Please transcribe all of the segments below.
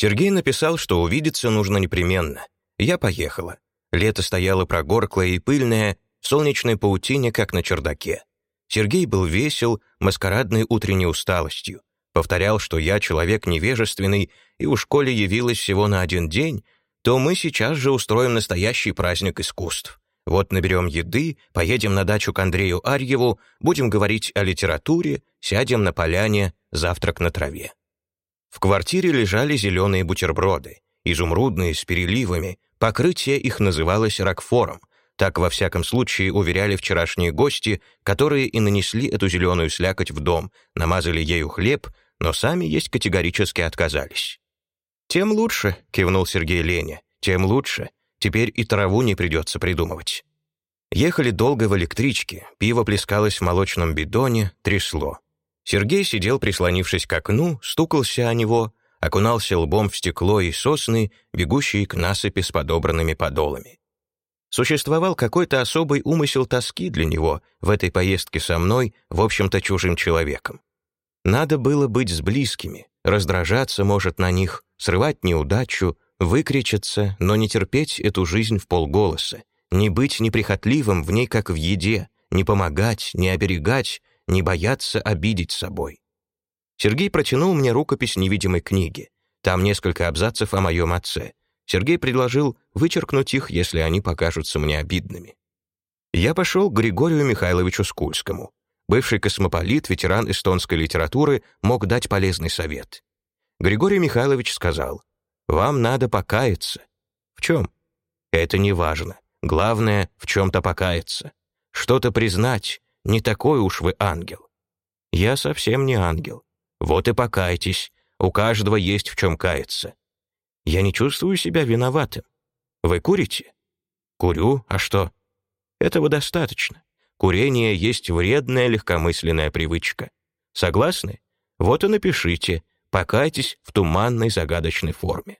Сергей написал, что увидеться нужно непременно. Я поехала. Лето стояло прогорклое и пыльное, в солнечной паутине, как на чердаке. Сергей был весел, маскарадной утренней усталостью. Повторял, что я человек невежественный, и у школе явилась всего на один день, то мы сейчас же устроим настоящий праздник искусств. Вот наберем еды, поедем на дачу к Андрею Арьеву, будем говорить о литературе, сядем на поляне, завтрак на траве. В квартире лежали зеленые бутерброды, изумрудные, с переливами, покрытие их называлось ракфором, так, во всяком случае, уверяли вчерашние гости, которые и нанесли эту зеленую слякоть в дом, намазали ею хлеб, но сами есть категорически отказались. «Тем лучше», — кивнул Сергей Лене, — «тем лучше. Теперь и траву не придется придумывать». Ехали долго в электричке, пиво плескалось в молочном бидоне, трясло. Сергей сидел, прислонившись к окну, стукался о него, окунался лбом в стекло и сосны, бегущие к насыпи с подобранными подолами. Существовал какой-то особый умысел тоски для него в этой поездке со мной, в общем-то, чужим человеком. Надо было быть с близкими, раздражаться, может, на них, срывать неудачу, выкричаться, но не терпеть эту жизнь в полголоса, не быть неприхотливым в ней, как в еде, не помогать, не оберегать, не бояться обидеть собой. Сергей протянул мне рукопись невидимой книги. Там несколько абзацев о моем отце. Сергей предложил вычеркнуть их, если они покажутся мне обидными. Я пошел к Григорию Михайловичу Скульскому. Бывший космополит, ветеран эстонской литературы, мог дать полезный совет. Григорий Михайлович сказал, «Вам надо покаяться». «В чем?» «Это не важно. Главное, в чем-то покаяться. Что-то признать. Не такой уж вы ангел». «Я совсем не ангел. Вот и покайтесь. У каждого есть в чем каяться. Я не чувствую себя виноватым. Вы курите? Курю, а что? Этого достаточно. Курение есть вредная легкомысленная привычка. Согласны? Вот и напишите, покайтесь в туманной загадочной форме.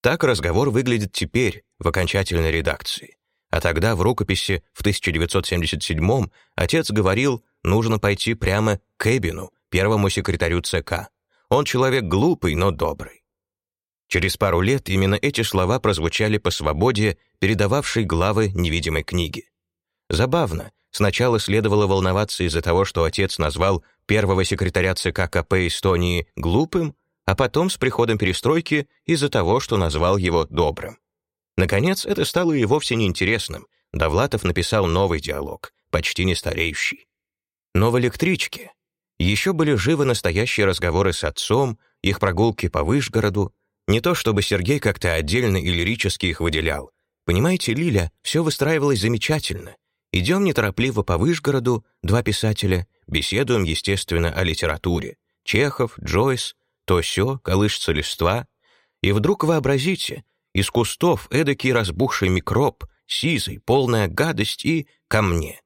Так разговор выглядит теперь, в окончательной редакции. А тогда в рукописи в 1977 отец говорил, нужно пойти прямо к Эбину, первому секретарю ЦК. Он человек глупый, но добрый. Через пару лет именно эти слова прозвучали по свободе, передававшей главы невидимой книги. Забавно, сначала следовало волноваться из-за того, что отец назвал первого секретаря ЦК КП Эстонии глупым, а потом с приходом перестройки из-за того, что назвал его добрым. Наконец, это стало и вовсе неинтересным. Довлатов написал новый диалог, почти не стареющий. Но в электричке еще были живы настоящие разговоры с отцом, их прогулки по Вышгороду, не то чтобы Сергей как-то отдельно и лирически их выделял. Понимаете, Лиля, все выстраивалось замечательно. Идем неторопливо по Вышгороду, два писателя, беседуем, естественно, о литературе. Чехов, Джойс, то сё, колышется листва. И вдруг вообразите, из кустов эдакий разбухший микроб, сизый, полная гадость и ко мне.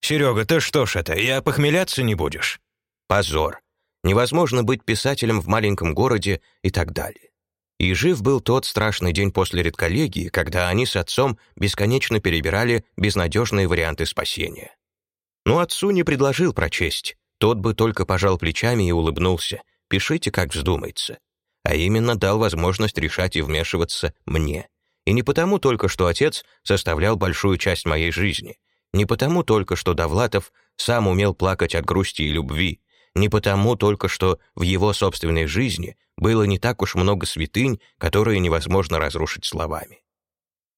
«Серега, ты что ж это, я похмеляться не будешь?» Позор. Невозможно быть писателем в маленьком городе и так далее. И жив был тот страшный день после редколлегии, когда они с отцом бесконечно перебирали безнадежные варианты спасения. Но отцу не предложил прочесть. Тот бы только пожал плечами и улыбнулся. «Пишите, как вздумается». А именно дал возможность решать и вмешиваться мне. И не потому только, что отец составлял большую часть моей жизни. Не потому только, что Довлатов сам умел плакать от грусти и любви, не потому только, что в его собственной жизни было не так уж много святынь, которые невозможно разрушить словами.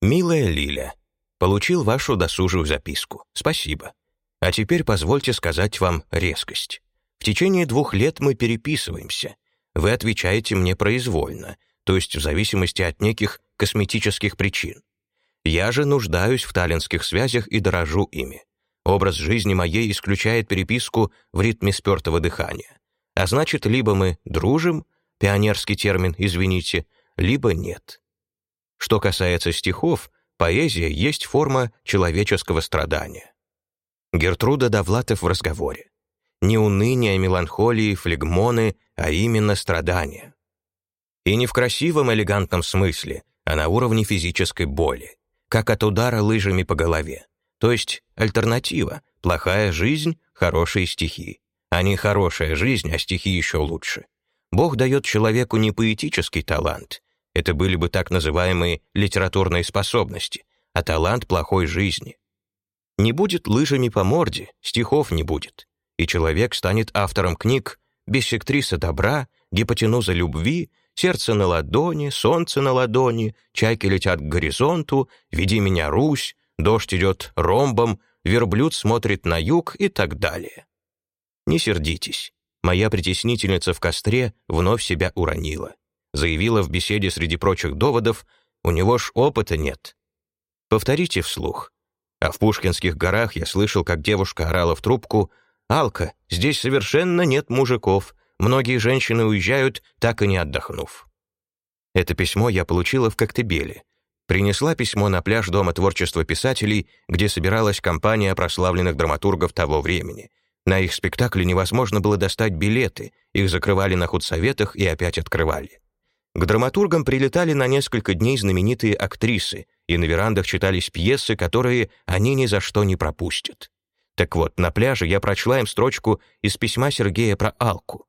«Милая Лиля, получил вашу досужую записку. Спасибо. А теперь позвольте сказать вам резкость. В течение двух лет мы переписываемся. Вы отвечаете мне произвольно, то есть в зависимости от неких косметических причин. Я же нуждаюсь в таллинских связях и дорожу ими. Образ жизни моей исключает переписку в ритме спертого дыхания. А значит, либо мы дружим, пионерский термин, извините, либо нет. Что касается стихов, поэзия есть форма человеческого страдания. Гертруда Довлатов в разговоре. Не уныние, меланхолии, флегмоны, а именно страдания. И не в красивом элегантном смысле, а на уровне физической боли, как от удара лыжами по голове. То есть альтернатива — плохая жизнь, хорошие стихи. А не хорошая жизнь, а стихи еще лучше. Бог дает человеку не поэтический талант, это были бы так называемые литературные способности, а талант плохой жизни. Не будет лыжами по морде, стихов не будет, и человек станет автором книг «Биссектриса добра», «Гипотенуза любви», «Сердце на ладони», «Солнце на ладони», «Чайки летят к горизонту», «Веди меня, Русь», «Дождь идет ромбом», «Верблюд смотрит на юг» и так далее. Не сердитесь, моя притеснительница в костре вновь себя уронила. Заявила в беседе среди прочих доводов, у него ж опыта нет. Повторите вслух. А в Пушкинских горах я слышал, как девушка орала в трубку «Алка, здесь совершенно нет мужиков. Многие женщины уезжают, так и не отдохнув». Это письмо я получила в Коктебеле. Принесла письмо на пляж Дома творчества писателей, где собиралась компания прославленных драматургов того времени. На их спектакле невозможно было достать билеты, их закрывали на худсоветах и опять открывали. К драматургам прилетали на несколько дней знаменитые актрисы, и на верандах читались пьесы, которые они ни за что не пропустят. Так вот, на пляже я прочла им строчку из письма Сергея про Алку.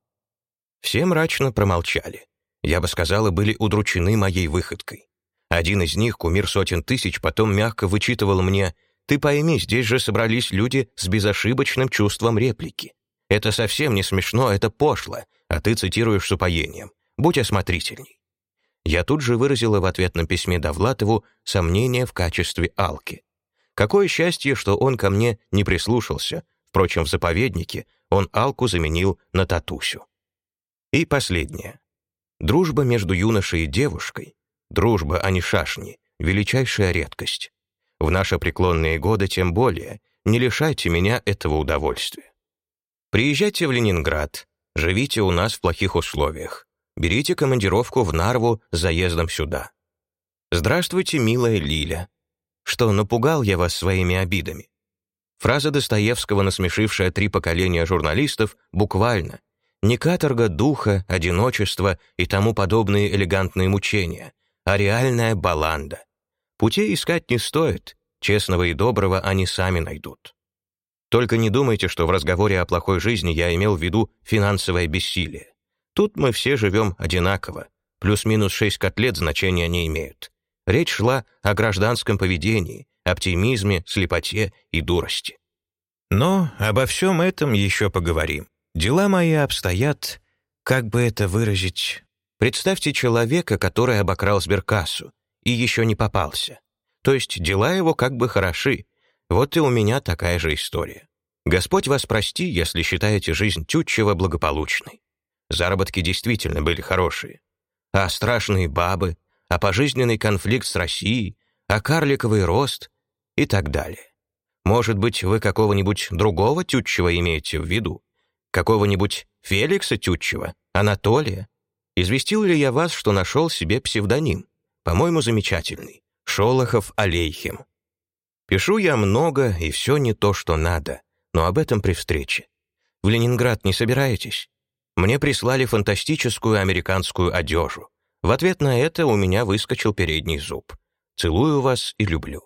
Все мрачно промолчали. Я бы сказала, были удручены моей выходкой. Один из них, кумир сотен тысяч, потом мягко вычитывал мне «Ты пойми, здесь же собрались люди с безошибочным чувством реплики. Это совсем не смешно, это пошло, а ты цитируешь с упоением. Будь осмотрительней». Я тут же выразила в ответном письме Довлатову сомнение в качестве Алки. Какое счастье, что он ко мне не прислушался. Впрочем, в заповеднике он Алку заменил на Татусю. И последнее. Дружба между юношей и девушкой, дружба, а не шашни, величайшая редкость. В наши преклонные годы тем более, не лишайте меня этого удовольствия. Приезжайте в Ленинград, живите у нас в плохих условиях. Берите командировку в Нарву с заездом сюда. Здравствуйте, милая Лиля. Что, напугал я вас своими обидами? Фраза Достоевского, насмешившая три поколения журналистов, буквально не каторга духа, одиночество и тому подобные элегантные мучения, а реальная баланда. Путей искать не стоит, честного и доброго они сами найдут. Только не думайте, что в разговоре о плохой жизни я имел в виду финансовое бессилие. Тут мы все живем одинаково. Плюс-минус шесть котлет значения не имеют. Речь шла о гражданском поведении, оптимизме, слепоте и дурости. Но обо всем этом еще поговорим. Дела мои обстоят, как бы это выразить... Представьте человека, который обокрал сберкассу и еще не попался. То есть дела его как бы хороши. Вот и у меня такая же история. Господь вас прости, если считаете жизнь Тютчева благополучной. Заработки действительно были хорошие. А страшные бабы, а пожизненный конфликт с Россией, а карликовый рост и так далее. Может быть, вы какого-нибудь другого Тютчева имеете в виду? Какого-нибудь Феликса Тютчева? Анатолия? Известил ли я вас, что нашел себе псевдоним? По-моему, замечательный. Шолохов Алейхим. Пишу я много, и все не то, что надо, но об этом при встрече. В Ленинград не собираетесь? Мне прислали фантастическую американскую одежу. В ответ на это у меня выскочил передний зуб. Целую вас и люблю.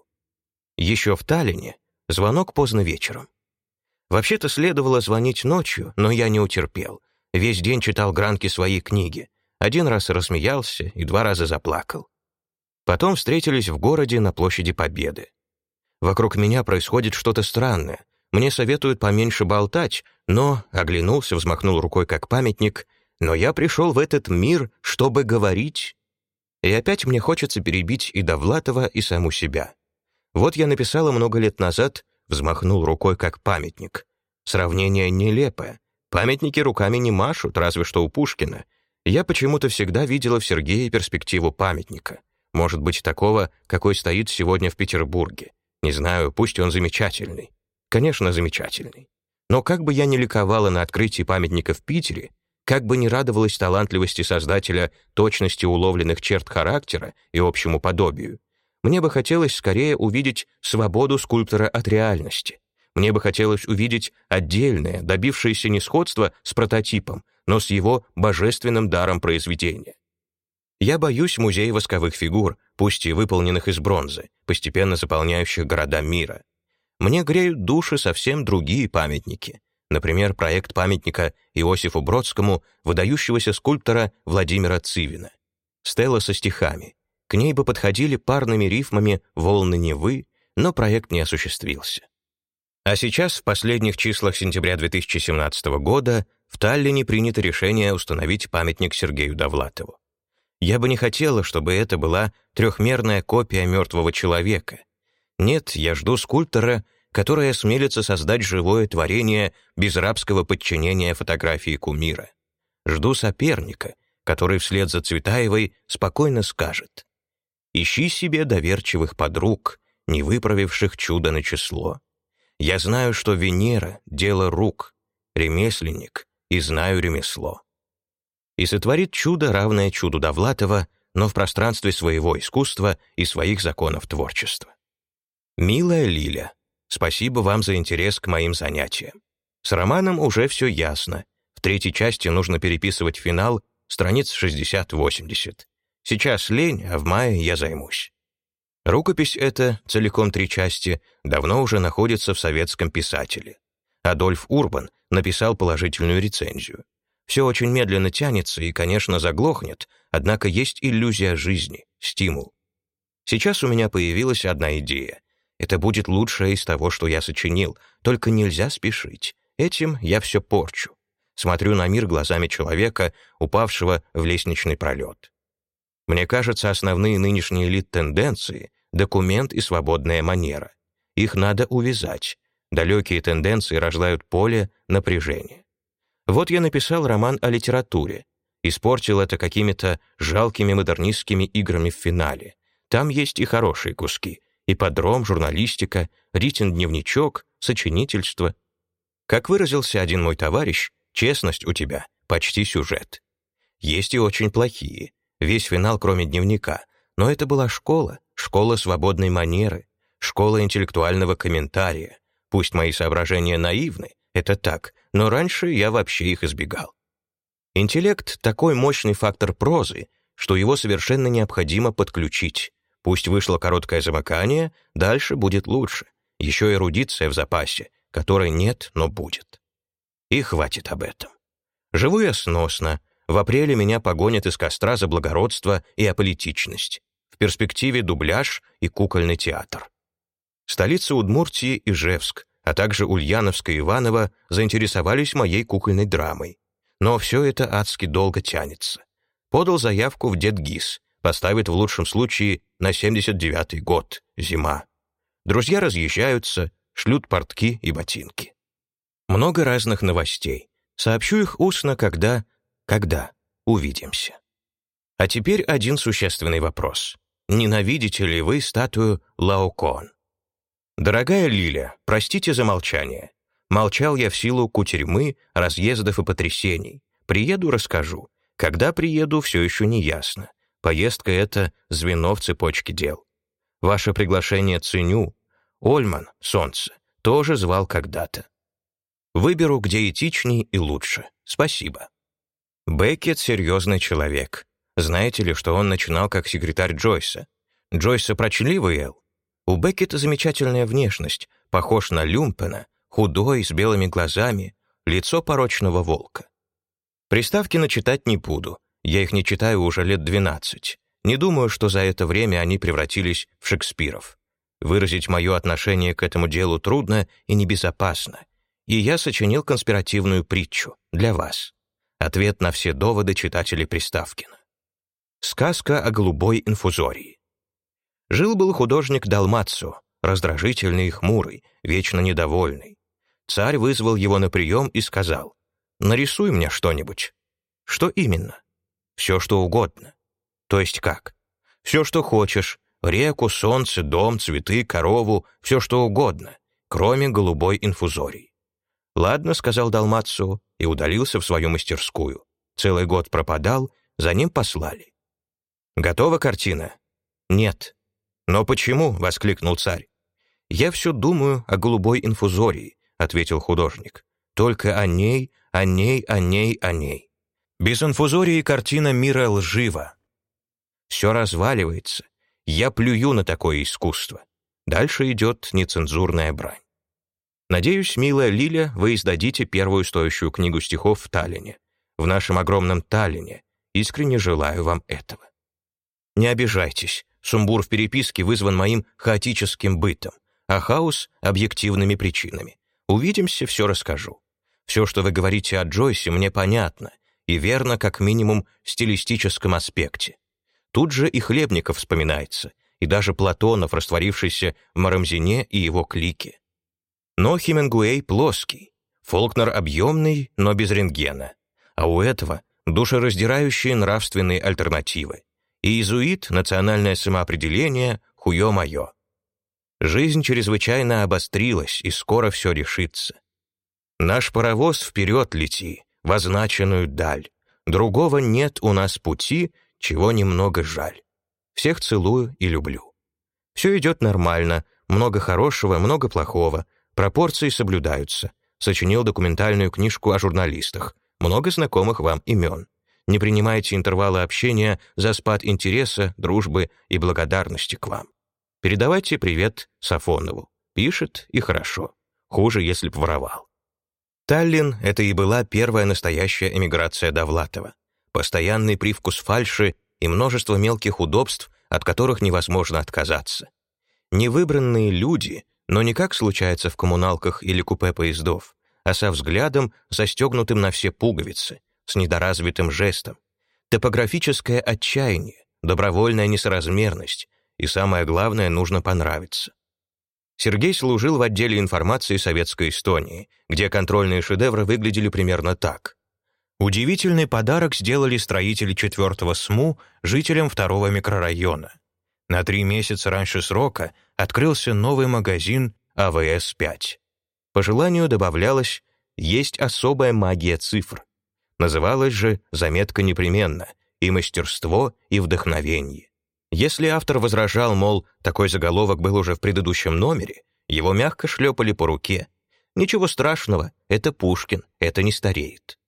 Еще в Таллине звонок поздно вечером. Вообще-то следовало звонить ночью, но я не утерпел. Весь день читал гранки своей книги. Один раз рассмеялся и два раза заплакал. Потом встретились в городе на площади Победы. Вокруг меня происходит что-то странное. Мне советуют поменьше болтать, но, оглянулся, взмахнул рукой как памятник, но я пришел в этот мир, чтобы говорить. И опять мне хочется перебить и Довлатова, и саму себя. Вот я написала много лет назад, взмахнул рукой как памятник. Сравнение нелепое. Памятники руками не машут, разве что у Пушкина. Я почему-то всегда видела в Сергее перспективу памятника. Может быть, такого, какой стоит сегодня в Петербурге. Не знаю, пусть он замечательный. Конечно, замечательный. Но как бы я ни ликовала на открытии памятника в Питере, как бы ни радовалась талантливости создателя точности уловленных черт характера и общему подобию, мне бы хотелось скорее увидеть свободу скульптора от реальности. Мне бы хотелось увидеть отдельное, добившееся не сходства с прототипом, но с его божественным даром произведения. Я боюсь музея восковых фигур, пусть и выполненных из бронзы, постепенно заполняющих города мира. Мне греют души совсем другие памятники. Например, проект памятника Иосифу Бродскому выдающегося скульптора Владимира Цивина. Стелла со стихами. К ней бы подходили парными рифмами «Волны Невы», но проект не осуществился. А сейчас, в последних числах сентября 2017 года, в Таллине принято решение установить памятник Сергею Довлатову. Я бы не хотела, чтобы это была трехмерная копия мертвого человека. Нет, я жду скульптора, который осмелится создать живое творение без рабского подчинения фотографии кумира. Жду соперника, который вслед за Цветаевой спокойно скажет «Ищи себе доверчивых подруг, не выправивших чудо на число. Я знаю, что Венера — дело рук, ремесленник, и знаю ремесло» и сотворит чудо, равное чуду Довлатова, но в пространстве своего искусства и своих законов творчества. Милая Лиля, спасибо вам за интерес к моим занятиям. С романом уже все ясно. В третьей части нужно переписывать финал, страниц 60-80. Сейчас лень, а в мае я займусь. Рукопись эта, целиком три части, давно уже находится в советском писателе. Адольф Урбан написал положительную рецензию. Все очень медленно тянется и, конечно, заглохнет, однако есть иллюзия жизни, стимул. Сейчас у меня появилась одна идея. Это будет лучшее из того, что я сочинил, только нельзя спешить. Этим я все порчу. Смотрю на мир глазами человека, упавшего в лестничный пролет. Мне кажется, основные нынешние элит-тенденции — документ и свободная манера. Их надо увязать. Далекие тенденции рождают поле напряжения. Вот я написал роман о литературе. Испортил это какими-то жалкими модернистскими играми в финале. Там есть и хорошие куски. И подром, журналистика, Ритин дневничок, сочинительство. Как выразился один мой товарищ, честность у тебя — почти сюжет. Есть и очень плохие. Весь финал, кроме дневника. Но это была школа, школа свободной манеры, школа интеллектуального комментария. Пусть мои соображения наивны, это так, но раньше я вообще их избегал. Интеллект — такой мощный фактор прозы, что его совершенно необходимо подключить. Пусть вышло короткое замыкание, дальше будет лучше. Еще эрудиция в запасе, которой нет, но будет. И хватит об этом. Живу я сносно. В апреле меня погонят из костра за благородство и аполитичность. В перспективе дубляж и кукольный театр. Столица Удмуртии — Ижевск, а также Ульяновска и Иванова заинтересовались моей кукольной драмой. Но все это адски долго тянется. Подал заявку в Дедгиз, поставит в лучшем случае на 79-й год, зима. Друзья разъезжаются, шлют портки и ботинки. Много разных новостей. Сообщу их устно, когда... Когда увидимся. А теперь один существенный вопрос. Ненавидите ли вы статую Лаокон? «Дорогая Лиля, простите за молчание. Молчал я в силу кутерьмы, разъездов и потрясений. Приеду — расскажу. Когда приеду, все еще не ясно. Поездка — это звено в цепочке дел. Ваше приглашение ценю. Ольман, солнце, тоже звал когда-то. Выберу, где этичней и лучше. Спасибо. Беккет — серьезный человек. Знаете ли, что он начинал как секретарь Джойса? Джойса прочли вы, Эл? У Беккета замечательная внешность, похож на Люмпена, худой, с белыми глазами, лицо порочного волка. Приставки начитать не буду, я их не читаю уже лет 12. Не думаю, что за это время они превратились в Шекспиров. Выразить мое отношение к этому делу трудно и небезопасно. И я сочинил конспиративную притчу для вас. Ответ на все доводы читателей Приставкина. Сказка о голубой инфузории. Жил-был художник Далмацу, раздражительный и хмурый, вечно недовольный. Царь вызвал его на прием и сказал, «Нарисуй мне что-нибудь». «Что именно?» «Все, что угодно». «То есть как?» «Все, что хочешь. Реку, солнце, дом, цветы, корову, все, что угодно, кроме голубой инфузории». «Ладно», — сказал Далмацу, и удалился в свою мастерскую. Целый год пропадал, за ним послали. «Готова картина?» «Нет», «Но почему?» — воскликнул царь. «Я все думаю о голубой инфузории», — ответил художник. «Только о ней, о ней, о ней, о ней. Без инфузории картина мира лжива. Все разваливается. Я плюю на такое искусство. Дальше идет нецензурная брань. Надеюсь, милая Лиля, вы издадите первую стоящую книгу стихов в Таллине, в нашем огромном Таллине. Искренне желаю вам этого. Не обижайтесь, сумбур в переписке вызван моим хаотическим бытом, а хаос — объективными причинами. Увидимся, все расскажу. Все, что вы говорите о Джойсе, мне понятно и верно как минимум в стилистическом аспекте. Тут же и Хлебников вспоминается, и даже Платонов, растворившийся в Марамзине и его клике. Но Хемингуэй плоский, Фолкнер объемный, но без рентгена. А у этого душераздирающие нравственные альтернативы. Иезуит — национальное самоопределение, хуё-моё. Жизнь чрезвычайно обострилась, и скоро все решится. Наш паровоз вперед лети, в означенную даль. Другого нет у нас пути, чего немного жаль. Всех целую и люблю. Все идет нормально, много хорошего, много плохого, Пропорции соблюдаются. Сочинил документальную книжку о журналистах. Много знакомых вам имен. Не принимайте интервалы общения за спад интереса, дружбы и благодарности к вам. Передавайте привет Сафонову. Пишет и хорошо. Хуже, если б воровал. Таллин — это и была первая настоящая эмиграция Довлатова. Постоянный привкус фальши и множество мелких удобств, от которых невозможно отказаться. Невыбранные люди, но не как случается в коммуналках или купе поездов, а со взглядом, застегнутым на все пуговицы, с недоразвитым жестом. Топографическое отчаяние, добровольная несоразмерность и, самое главное, нужно понравиться. Сергей служил в отделе информации Советской Эстонии, где контрольные шедевры выглядели примерно так. Удивительный подарок сделали строители четвертого СМУ жителям второго микрорайона. На три месяца раньше срока открылся новый магазин АВС-5. По желанию добавлялось «Есть особая магия цифр». Называлась же заметка непременно «И мастерство, и вдохновение». Если автор возражал, мол, такой заголовок был уже в предыдущем номере, его мягко шлепали по руке. Ничего страшного, это Пушкин, это не стареет.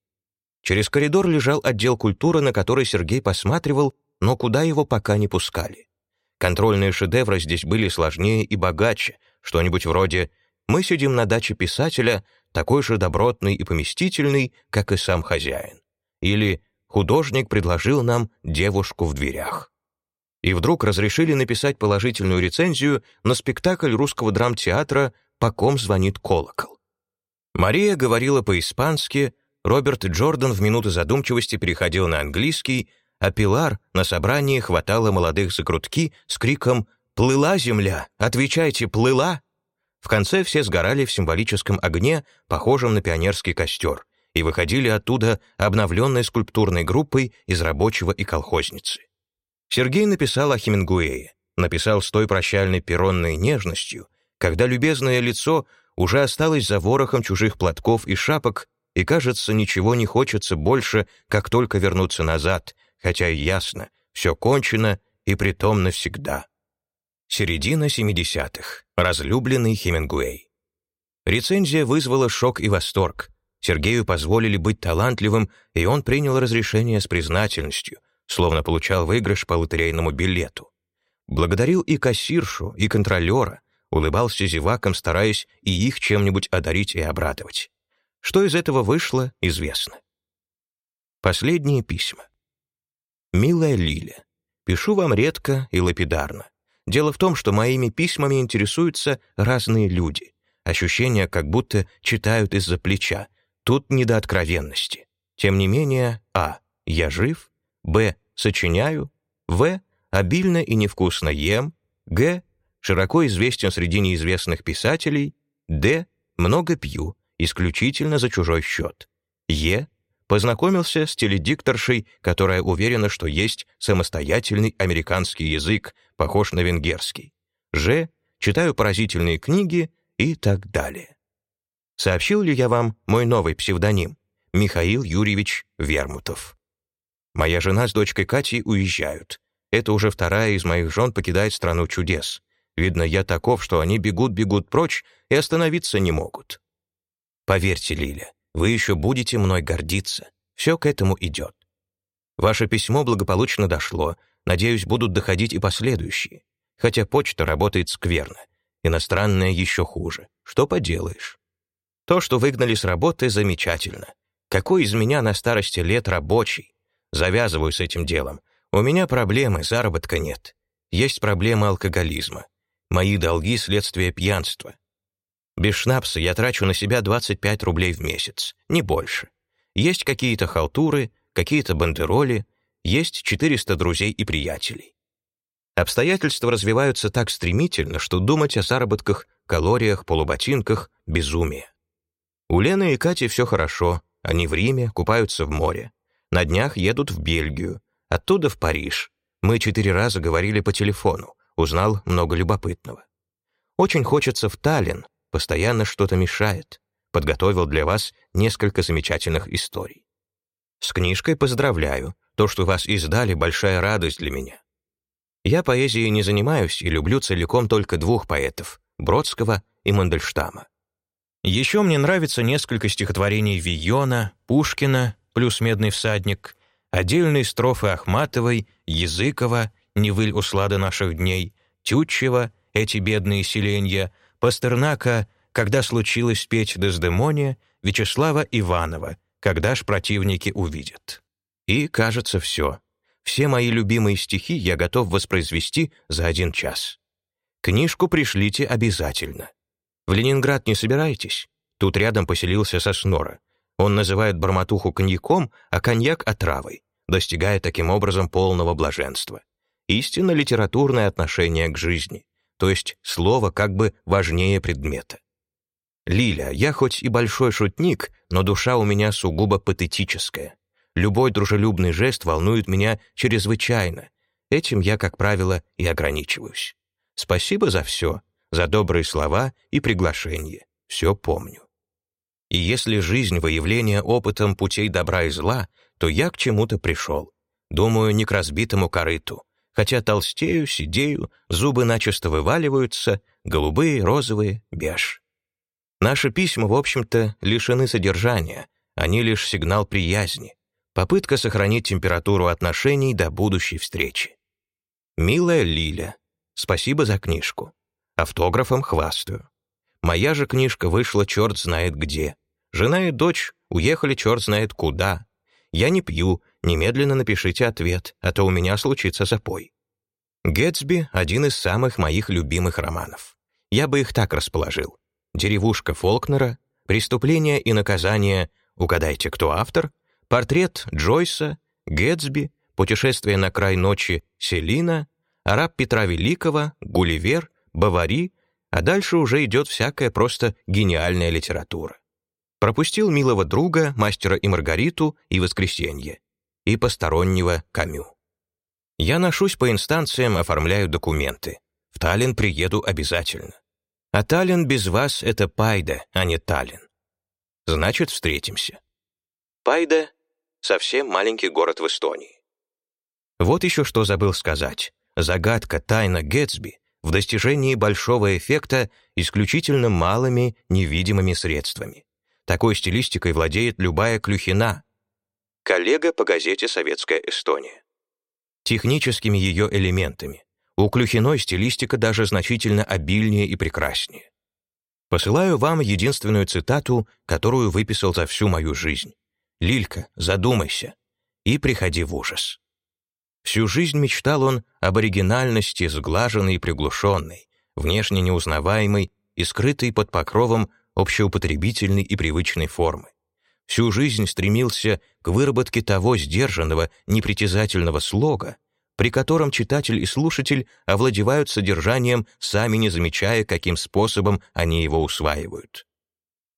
Через коридор лежал отдел культуры, на который Сергей посматривал, но куда его пока не пускали. Контрольные шедевры здесь были сложнее и богаче, что-нибудь вроде «Мы сидим на даче писателя, такой же добротный и поместительный, как и сам хозяин». Или «Художник предложил нам девушку в дверях». И вдруг разрешили написать положительную рецензию на спектакль русского драмтеатра «По ком звонит колокол». Мария говорила по-испански, Роберт Джордан в минуты задумчивости переходил на английский, а Пилар на собрании хватала молодых за грудки с криком «Плыла земля! Отвечайте, плыла!» В конце все сгорали в символическом огне, похожем на пионерский костер, и выходили оттуда обновленной скульптурной группой из рабочего и колхозницы. Сергей написал о Хемингуэе, написал с той прощальной перронной нежностью, когда любезное лицо уже осталось за ворохом чужих платков и шапок, и, кажется, ничего не хочется больше, как только вернуться назад, хотя и ясно, все кончено и притом навсегда. Середина 70-х. Разлюбленный Хемингуэй. Рецензия вызвала шок и восторг. Сергею позволили быть талантливым, и он принял разрешение с признательностью, словно получал выигрыш по лотерейному билету. Благодарил и кассиршу, и контролера, улыбался зевакам, стараясь и их чем-нибудь одарить и обрадовать. Что из этого вышло, известно. Последние письма. «Милая Лиля, пишу вам редко и лапидарно. Дело в том, что моими письмами интересуются разные люди. Ощущение, как будто читают из-за плеча. Тут не до откровенности. Тем не менее, а. Я жив. Б. Сочиняю. в. Обильно и невкусно ем. г. Широко известен среди неизвестных писателей. д. Много пью, исключительно за чужой счет. е. Познакомился с теледикторшей, которая уверена, что есть самостоятельный американский язык, похож на венгерский. Ж. Читаю поразительные книги и так далее. Сообщил ли я вам мой новый псевдоним? Михаил Юрьевич Вермутов. Моя жена с дочкой Катей уезжают. Это уже вторая из моих жен покидает страну чудес. Видно, я таков, что они бегут-бегут прочь и остановиться не могут. Поверьте, Лиля, вы еще будете мной гордиться. Все к этому идет. Ваше письмо благополучно дошло. Надеюсь, будут доходить и последующие. Хотя почта работает скверно. Иностранная еще хуже. Что поделаешь? То, что выгнали с работы, замечательно. Какой из меня на старости лет рабочий? Завязываю с этим делом. У меня проблемы, заработка нет. Есть проблема алкоголизма. Мои долги — следствие пьянства. Без шнапса я трачу на себя 25 рублей в месяц, не больше. Есть какие-то халтуры, какие-то бандероли, есть 400 друзей и приятелей. Обстоятельства развиваются так стремительно, что думать о заработках, калориях, полуботинках — безумие. У Лены и Кати все хорошо, они в Риме, купаются в море. На днях едут в Бельгию, оттуда в Париж. Мы четыре раза говорили по телефону, узнал много любопытного. Очень хочется в Таллин, постоянно что-то мешает. Подготовил для вас несколько замечательных историй. С книжкой поздравляю. То, что вас издали, большая радость для меня. Я поэзией не занимаюсь и люблю целиком только двух поэтов — Бродского и Мандельштама. Еще мне нравится несколько стихотворений Вийона, Пушкина, плюс «Медный всадник», отдельные строфы Ахматовой, Языкова, «Невыль услада наших дней», Тютчева, «Эти бедные селенья», Пастернака, «Когда случилось петь Дездемоне», Вячеслава Иванова, «Когда ж противники увидят». И, кажется, все. Все мои любимые стихи я готов воспроизвести за один час. Книжку пришлите обязательно. В Ленинград не собираетесь? Тут рядом поселился Соснора. Он называет барматуху коньяком, а коньяк — отравой, достигая таким образом полного блаженства. Истинно литературное отношение к жизни, то есть слово как бы важнее предмета. Лиля, я хоть и большой шутник, но душа у меня сугубо патетическая. Любой дружелюбный жест волнует меня чрезвычайно. Этим я, как правило, и ограничиваюсь. Спасибо за все, за добрые слова и приглашение. Все помню. И если жизнь — выявление опытом путей добра и зла, то я к чему-то пришел. Думаю, не к разбитому корыту. Хотя толстею, сидею, зубы начисто вываливаются, голубые, розовые, беж. Наши письма, в общем-то, лишены содержания, они лишь сигнал приязни, попытка сохранить температуру отношений до будущей встречи. Милая Лиля, спасибо за книжку. Автографом хвастаю. Моя же книжка вышла черт знает где. Жена и дочь уехали черт знает куда. Я не пью, немедленно напишите ответ, а то у меня случится запой. Гэтсби — один из самых моих любимых романов. Я бы их так расположил. «Деревушка Фолкнера», «Преступление и наказание», угадайте, кто автор, портрет Джойса, Гэтсби, «Путешествие на край ночи» Селина, «Араб Петра Великого», «Гулливер», «Бавари», а дальше уже идет всякая просто гениальная литература. Пропустил милого друга, мастера и Маргариту, и воскресенье, и постороннего Камю. Я ношусь по инстанциям, оформляю документы. В Таллин приеду обязательно. А Таллин без вас — это Пайда, а не Таллин. Значит, встретимся. Пайда — совсем маленький город в Эстонии. Вот еще что забыл сказать. Загадка тайна Гэтсби в достижении большого эффекта исключительно малыми невидимыми средствами. Такой стилистикой владеет любая Клюхина, коллега по газете «Советская Эстония». Техническими ее элементами. У Клюхиной стилистика даже значительно обильнее и прекраснее. Посылаю вам единственную цитату, которую выписал за всю мою жизнь. «Лилька, задумайся и приходи в ужас». Всю жизнь мечтал он об оригинальности, сглаженной и приглушенной, внешне неузнаваемой и скрытой под покровом общеупотребительной и привычной формы. Всю жизнь стремился к выработке того сдержанного, непритязательного слога, при котором читатель и слушатель овладевают содержанием, сами не замечая, каким способом они его усваивают.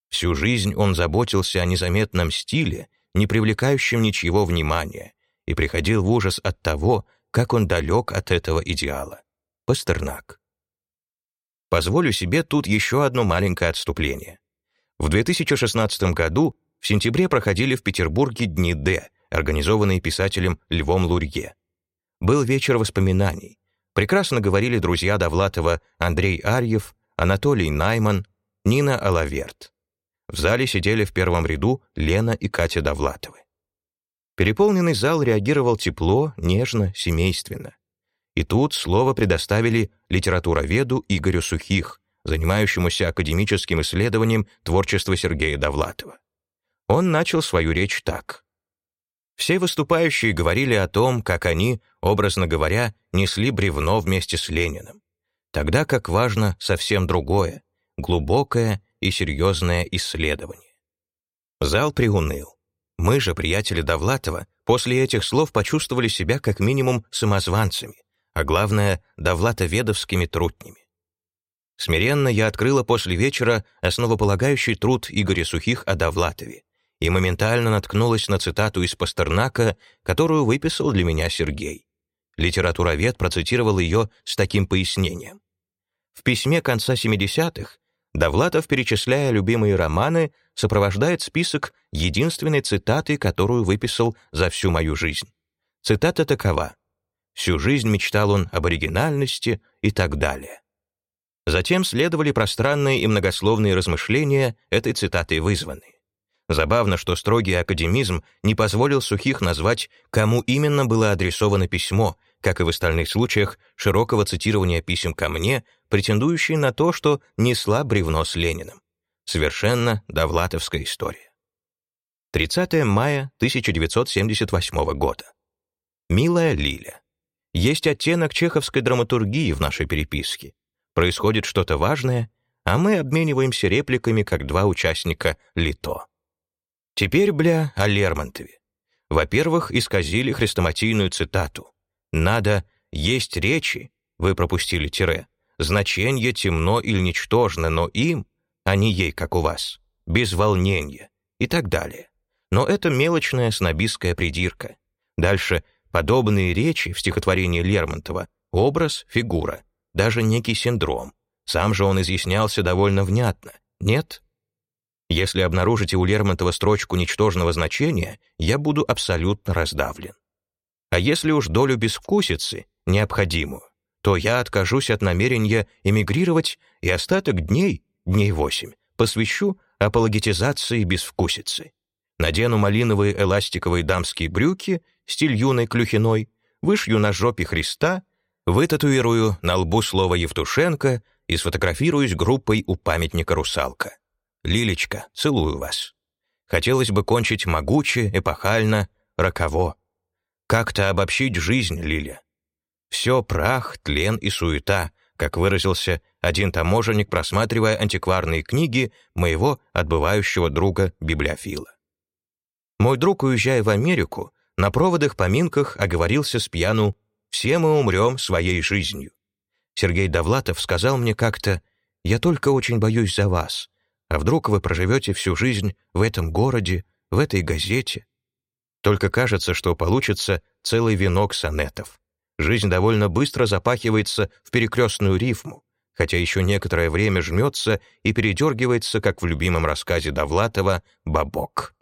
Всю жизнь он заботился о незаметном стиле, не привлекающем ничего внимания, и приходил в ужас от того, как он далек от этого идеала. Пастернак. Позволю себе тут еще одно маленькое отступление. В 2016 году в сентябре проходили в Петербурге Дни Д, организованные писателем Львом Лурье. Был вечер воспоминаний. Прекрасно говорили друзья Довлатова Андрей Арьев, Анатолий Найман, Нина Алаверт. В зале сидели в первом ряду Лена и Катя Довлатовы. Переполненный зал реагировал тепло, нежно, семейственно. И тут слово предоставили литературоведу Игорю Сухих, занимающемуся академическим исследованием творчества Сергея Довлатова. Он начал свою речь так. Все выступающие говорили о том, как они, образно говоря, несли бревно вместе с Лениным, тогда как важно совсем другое, глубокое и серьезное исследование. Зал приуныл. Мы же, приятели Довлатова, после этих слов почувствовали себя как минимум самозванцами, а главное, довлатоведовскими трутнями. Смиренно я открыла после вечера основополагающий труд Игоря Сухих о Довлатове и моментально наткнулась на цитату из Пастернака, которую выписал для меня Сергей. Литературовед процитировал ее с таким пояснением. В письме конца 70-х Довлатов, перечисляя любимые романы, сопровождает список единственной цитаты, которую выписал за всю мою жизнь. Цитата такова. «Всю жизнь мечтал он об оригинальности» и так далее. Затем следовали пространные и многословные размышления, этой цитатой вызванные. Забавно, что строгий академизм не позволил Сухих назвать, кому именно было адресовано письмо, как и в остальных случаях широкого цитирования писем ко мне, претендующие на то, что несла бревно с Лениным. Совершенно довлатовская история. 30 мая 1978 года. «Милая Лиля, есть оттенок чеховской драматургии в нашей переписке. Происходит что-то важное, а мы обмениваемся репликами, как два участника Лито. Теперь, бля, о Лермонтове. Во-первых, исказили хрестоматийную цитату. Надо «есть речи», вы пропустили тире, значение темно или ничтожно, но им, а не ей, как у вас, без волнения и так далее. Но это мелочная снобистская придирка. Дальше подобные речи в стихотворении Лермонтова — образ, фигура — даже некий синдром. Сам же он изъяснялся довольно внятно. Нет? Если обнаружите у Лермонтова строчку ничтожного значения, я буду абсолютно раздавлен. А если уж долю безвкусицы, необходимую, то я откажусь от намерения эмигрировать и остаток дней, дней восемь, посвящу апологетизации безвкусицы. Надену малиновые эластиковые дамские брюки, стиль юной клюхиной, вышью на жопе Христа — Вытатуирую на лбу слово «Евтушенко» и сфотографируюсь группой у памятника «Русалка». Лилечка, целую вас. Хотелось бы кончить могуче, эпохально, роково. Как-то обобщить жизнь, Лиля. Все прах, тлен и суета, как выразился один таможенник, просматривая антикварные книги моего отбывающего друга-библиофила. Мой друг, уезжая в Америку, на проводах-поминках оговорился с пьяну все мы умрем своей жизнью. Сергей Довлатов сказал мне как-то, «Я только очень боюсь за вас. А вдруг вы проживете всю жизнь в этом городе, в этой газете?» Только кажется, что получится целый венок сонетов. Жизнь довольно быстро запахивается в перекрестную рифму, хотя еще некоторое время жмется и передергивается, как в любимом рассказе Довлатова «Бабок».